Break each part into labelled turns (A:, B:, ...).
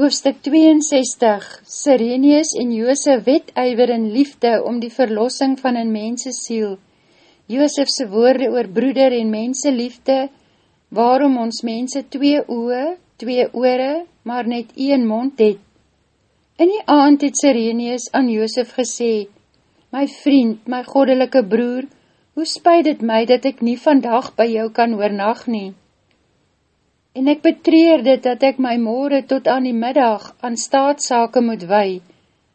A: Hoofstuk 62 Sirenius en Joosef wetuiver in liefde om die verlossing van een mensesiel. Joosefse woorde oor broeder en menseliefde, waarom ons mense twee oe, twee oore, maar net een mond het. In die aand het Sirenius aan Joosef gesê, My vriend, my goddelike broer, hoe spuit het my dat ek nie vandag by jou kan oornacht nie? En ek betreer dit dat ek my morgen tot aan die middag aan staatssake moet wei,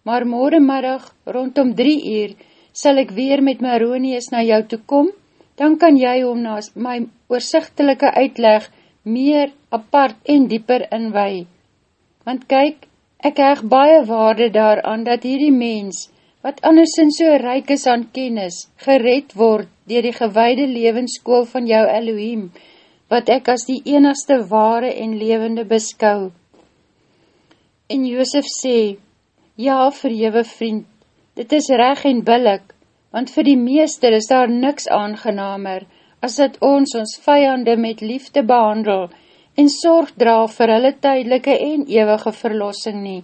A: maar morgenmiddag rondom drie uur sal ek weer met Maronius na jou toe kom, dan kan jy om na my oorzichtelike uitleg meer apart en dieper inwei. Want kyk, ek heg baie waarde daaraan dat hierdie mens, wat andersins so ryk is aan kennis, gered word dier die gewaide levenskool van jou Elohim, wat ek as die enigste ware en levende beskou. En Joosef sê, Ja, verhewe vriend, dit is reg en billik, want vir die meester is daar niks aangenamer, as dat ons ons vijande met liefde behandel en sorg dra vir hulle tydelike en ewige verlossing nie.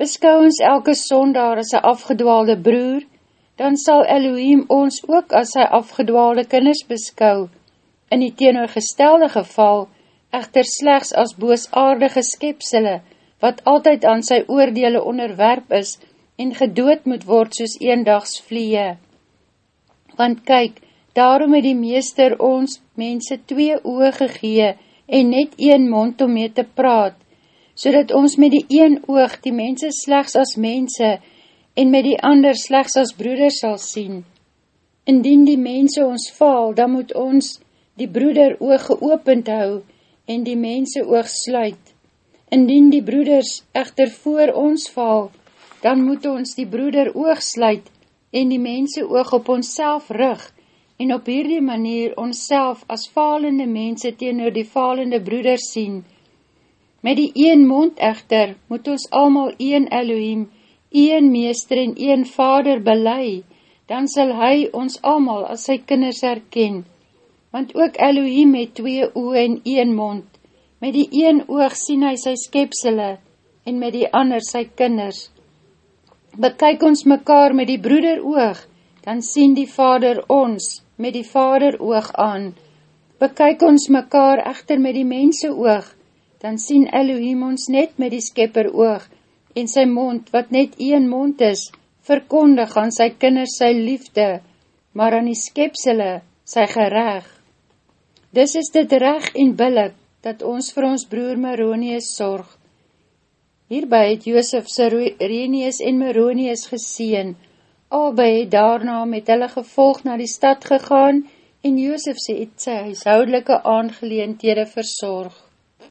A: Beskou ons elke sondaar as sy afgedwaalde broer, dan sal Elohim ons ook as sy afgedwaalde kinders beskou, in die teenoorgestelde geval echter slechts as boosaardige skepsele, wat altyd aan sy oordele onderwerp is en gedood moet word soos eendags vliee. Want kyk, daarom het die meester ons mense twee oog gegee en net een mond om mee te praat, so ons met die een oog die mense slechts as mense en met die ander slechts as broeder sal sien. Indien die mense ons val, dan moet ons die broeder oog geopend hou en die mense oog sluit. Indien die broeders echter voor ons val, dan moet ons die broeder oog sluit en die mense oog op ons self rug en op hierdie manier ons self as falende mense teenoor die falende broeders sien. Met die een mond echter moet ons almal een Elohim, een meester en een vader belei, dan sal hy ons almal as sy kinders herken want ook Elohim het twee oe en een mond. Met die een oog sien hy sy skepsele en met die ander sy kinders. Bekyk ons mekaar met die broeder oog, dan sien die vader ons met die vader oog aan. Bekyk ons mekaar echter met die mense oog, dan sien Elohim ons net met die skepper oog en sy mond, wat net een mond is, verkondig aan sy kinders sy liefde, maar aan die skepsele sy gerecht. Dis is dit reg en billik, dat ons vir ons broer Maronius sorg. Hierby het Joosef Sirenius en Maronius geseen, albei het daarna met hulle gevolg na die stad gegaan, en Joosef sê het sy huishoudelike aangeleendhede versorg.